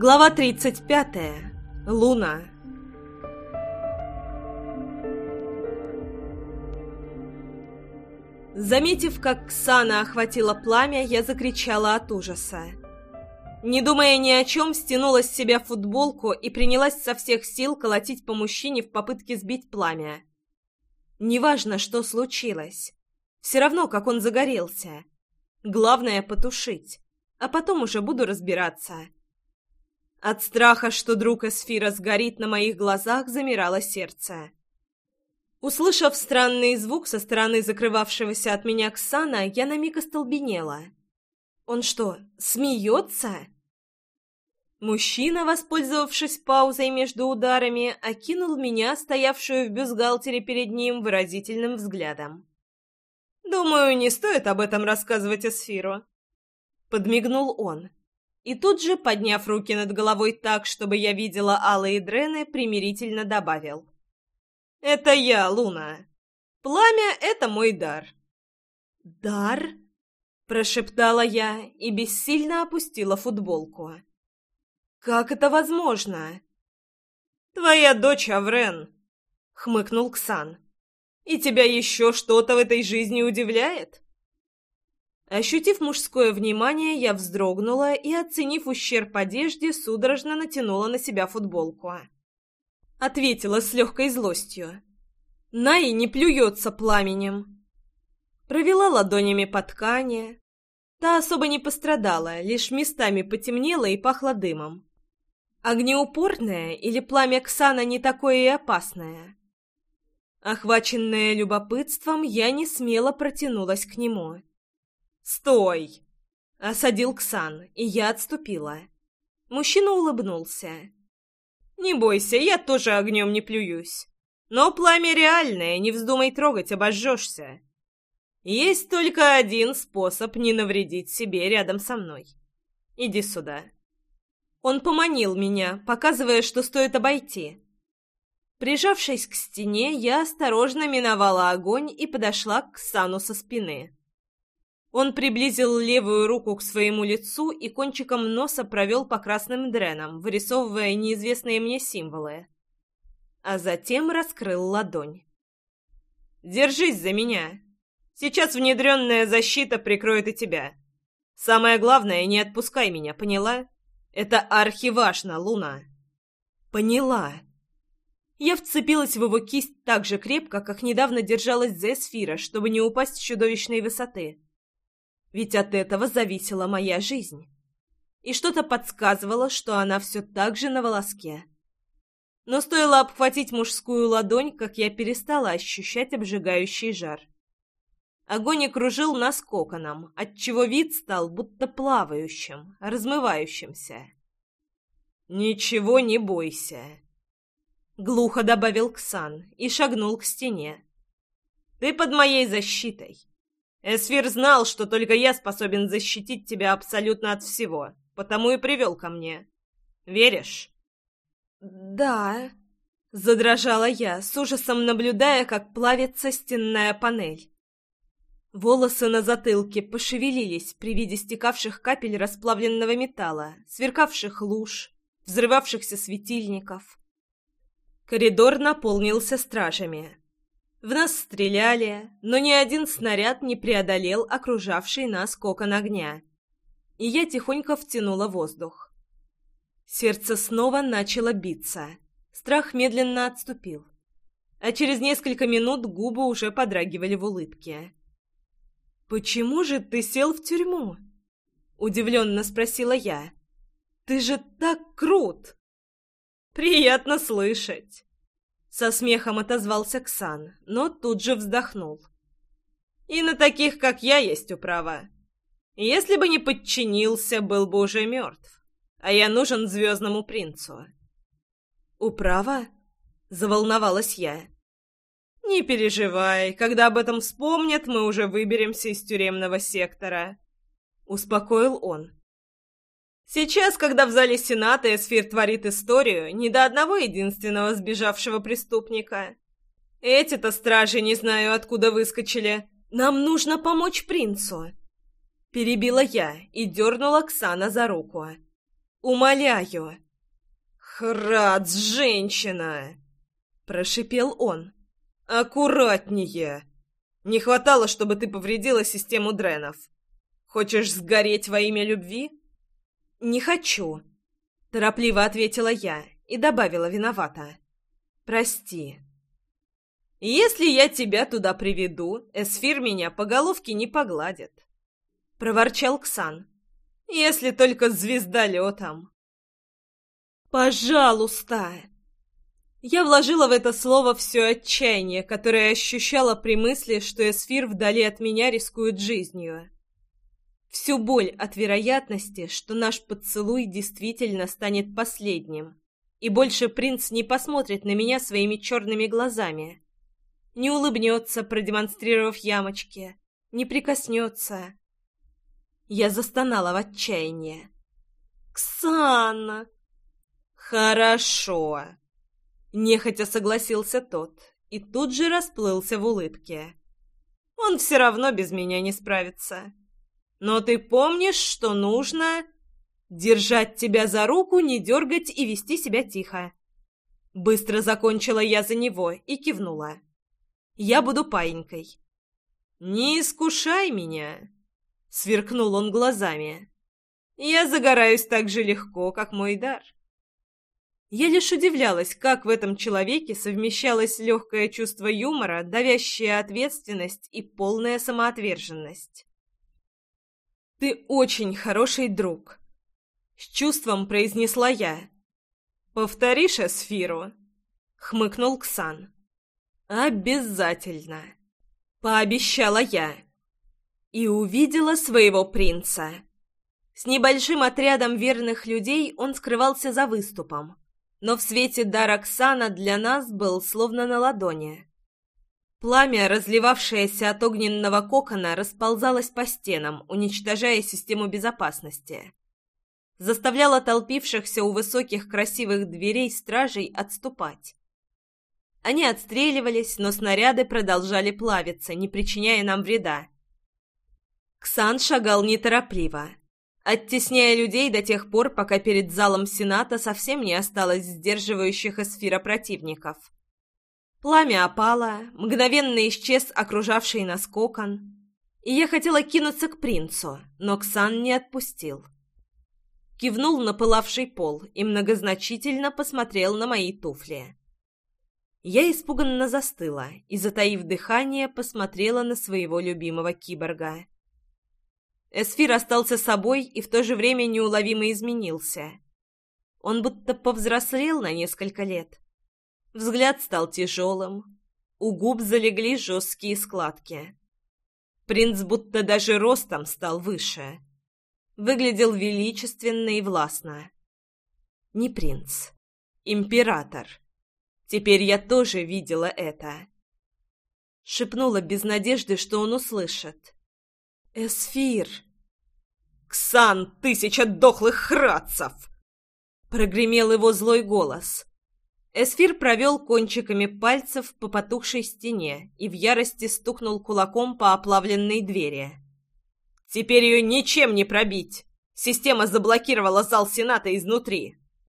Глава 35. Луна. Заметив, как Ксана охватила пламя, я закричала от ужаса. Не думая ни о чем, стянула с себя футболку и принялась со всех сил колотить по мужчине в попытке сбить пламя. Неважно, что случилось. Все равно, как он загорелся. Главное — потушить. А потом уже буду разбираться. От страха, что друг Эсфира сгорит на моих глазах, замирало сердце. Услышав странный звук со стороны закрывавшегося от меня Ксана, я на миг остолбенела. Он что, смеется? Мужчина, воспользовавшись паузой между ударами, окинул меня, стоявшую в бюстгальтере перед ним, выразительным взглядом. «Думаю, не стоит об этом рассказывать Эсфиру», — подмигнул он. И тут же, подняв руки над головой так, чтобы я видела алые дрены, примирительно добавил. «Это я, Луна. Пламя — это мой дар». «Дар?» — прошептала я и бессильно опустила футболку. «Как это возможно?» «Твоя дочь Аврен», — хмыкнул Ксан. «И тебя еще что-то в этой жизни удивляет?» Ощутив мужское внимание, я вздрогнула и, оценив ущерб одежде, судорожно натянула на себя футболку. Ответила с легкой злостью. Най не плюется пламенем. Провела ладонями по ткани. Та особо не пострадала, лишь местами потемнела и пахла дымом. Огнеупорное или пламя Ксана не такое и опасное? Охваченная любопытством, я не смело протянулась к нему. «Стой!» — осадил Ксан, и я отступила. Мужчина улыбнулся. «Не бойся, я тоже огнем не плююсь. Но пламя реальное, не вздумай трогать, обожжешься. Есть только один способ не навредить себе рядом со мной. Иди сюда». Он поманил меня, показывая, что стоит обойти. Прижавшись к стене, я осторожно миновала огонь и подошла к Сану со спины. Он приблизил левую руку к своему лицу и кончиком носа провел по красным дренам, вырисовывая неизвестные мне символы. А затем раскрыл ладонь. «Держись за меня. Сейчас внедренная защита прикроет и тебя. Самое главное, не отпускай меня, поняла? Это архиважно, Луна». «Поняла». Я вцепилась в его кисть так же крепко, как недавно держалась за эсфира, чтобы не упасть с чудовищной высоты ведь от этого зависела моя жизнь. И что-то подсказывало, что она все так же на волоске. Но стоило обхватить мужскую ладонь, как я перестала ощущать обжигающий жар. Огонь окружил нас коконом, отчего вид стал будто плавающим, размывающимся. «Ничего не бойся», — глухо добавил Ксан и шагнул к стене. «Ты под моей защитой. Эсфир знал, что только я способен защитить тебя абсолютно от всего, потому и привел ко мне. Веришь?» «Да», — задрожала я, с ужасом наблюдая, как плавится стенная панель. Волосы на затылке пошевелились при виде стекавших капель расплавленного металла, сверкавших луж, взрывавшихся светильников. Коридор наполнился стражами. В нас стреляли, но ни один снаряд не преодолел окружавший нас кокон огня. И я тихонько втянула воздух. Сердце снова начало биться. Страх медленно отступил. А через несколько минут губы уже подрагивали в улыбке. «Почему же ты сел в тюрьму?» Удивленно спросила я. «Ты же так крут!» «Приятно слышать!» Со смехом отозвался Ксан, но тут же вздохнул. «И на таких, как я, есть управа. Если бы не подчинился, был бы уже мертв. А я нужен звездному принцу». «Управа?» — заволновалась я. «Не переживай, когда об этом вспомнят, мы уже выберемся из тюремного сектора», — успокоил он. Сейчас, когда в зале Сената Эсфир творит историю, не до одного единственного сбежавшего преступника. Эти-то стражи не знаю, откуда выскочили. Нам нужно помочь принцу. Перебила я и дернула Ксана за руку. Умоляю!» «Храдс, женщина!» — прошипел он. «Аккуратнее! Не хватало, чтобы ты повредила систему дренов. Хочешь сгореть во имя любви?» «Не хочу», — торопливо ответила я и добавила виновата. «Прости». «Если я тебя туда приведу, Эсфир меня по головке не погладит», — проворчал Ксан. «Если только звездолетом». «Пожалуйста!» Я вложила в это слово все отчаяние, которое ощущала при мысли, что Эсфир вдали от меня рискует жизнью. Всю боль от вероятности, что наш поцелуй действительно станет последним, и больше принц не посмотрит на меня своими черными глазами, не улыбнется, продемонстрировав ямочки, не прикоснется. Я застонала в отчаянии. «Ксана!» «Хорошо!» Нехотя согласился тот и тут же расплылся в улыбке. «Он все равно без меня не справится. Но ты помнишь, что нужно...» «Держать тебя за руку, не дергать и вести себя тихо». Быстро закончила я за него и кивнула. «Я буду паинькой». «Не искушай меня!» — сверкнул он глазами. «Я загораюсь так же легко, как мой дар». Я лишь удивлялась, как в этом человеке совмещалось легкое чувство юмора, давящая ответственность и полная самоотверженность. «Ты очень хороший друг», — с чувством произнесла я. «Повторишь Эсфиру?» — хмыкнул Ксан. «Обязательно», — пообещала я. И увидела своего принца. С небольшим отрядом верных людей он скрывался за выступом но в свете дар Оксана для нас был словно на ладони. Пламя, разливавшееся от огненного кокона, расползалось по стенам, уничтожая систему безопасности. Заставляло толпившихся у высоких красивых дверей стражей отступать. Они отстреливались, но снаряды продолжали плавиться, не причиняя нам вреда. Ксан шагал неторопливо, оттесняя людей до тех пор, пока перед залом Сената совсем не осталось сдерживающих эсфира противников. Пламя опало, мгновенно исчез окружавший нас кокон, и я хотела кинуться к принцу, но Ксан не отпустил. Кивнул на пылавший пол и многозначительно посмотрел на мои туфли. Я испуганно застыла и, затаив дыхание, посмотрела на своего любимого киборга — Эсфир остался собой и в то же время неуловимо изменился. Он будто повзрослел на несколько лет. Взгляд стал тяжелым, у губ залегли жесткие складки. Принц будто даже ростом стал выше. Выглядел величественно и властно. Не принц, император. Теперь я тоже видела это. Шепнула без надежды, что он услышит. «Эсфир!» «Ксан, тысяча дохлых храдцев!» Прогремел его злой голос. Эсфир провел кончиками пальцев по потухшей стене и в ярости стукнул кулаком по оплавленной двери. «Теперь ее ничем не пробить! Система заблокировала зал Сената изнутри!»